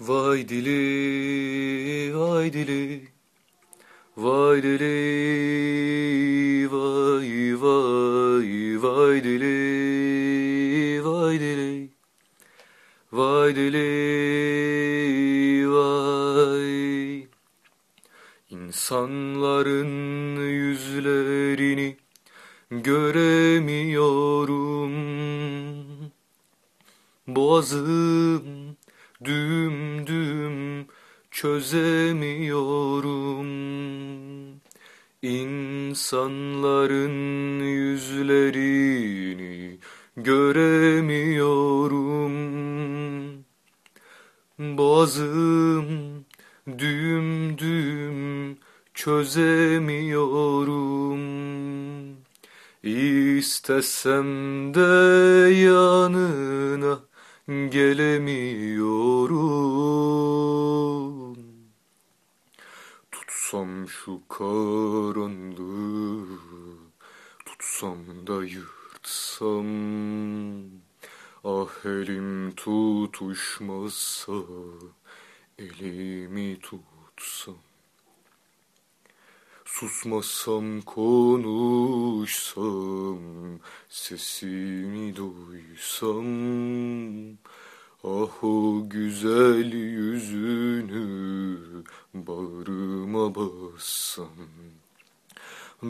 Vay dili, vay dili, vay dili, vay vay, vay dili, vay dili, vay dili, vay. İnsanların yüzlerini göremiyorum. Boğazım düm düm çözemiyorum. İnsanların yüzlerini göremiyorum. Boğazım düm düm çözemiyorum. İstesem de yanına gelemiyorum. Tutsam şu karanlığı, tutsam da yırtsam. Ah elim tutuşmasa, elimi tutsam. Susmasam konuşsam, sesini duysam. Ah o güzel yüzünü bağrıma bassam.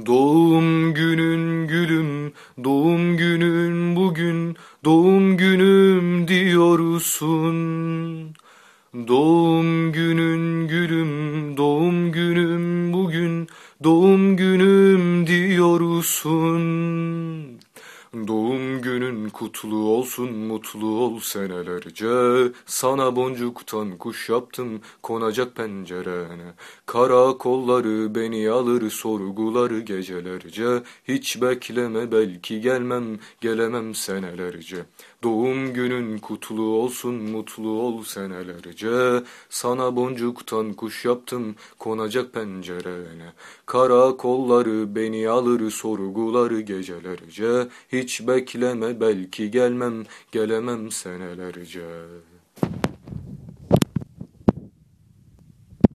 Doğum günün gülüm, doğum günün bugün, doğum günüm diyorsun. Doğum günün doğum günüm diyorsun. Doğum kutlu olsun, mutlu ol senelerce. Sana boncuktan kuş yaptım, konacak pencerene. Karakolları beni alır, sorguları gecelerce. Hiç bekleme belki gelmem, gelemem senelerce. Doğum günün kutlu olsun, mutlu ol senelerce. Sana boncuktan kuş yaptım, konacak pencerene. Karakolları beni alır, sorguları gecelerce. Hiç bekleme belki gelmem, gelemem senelerce.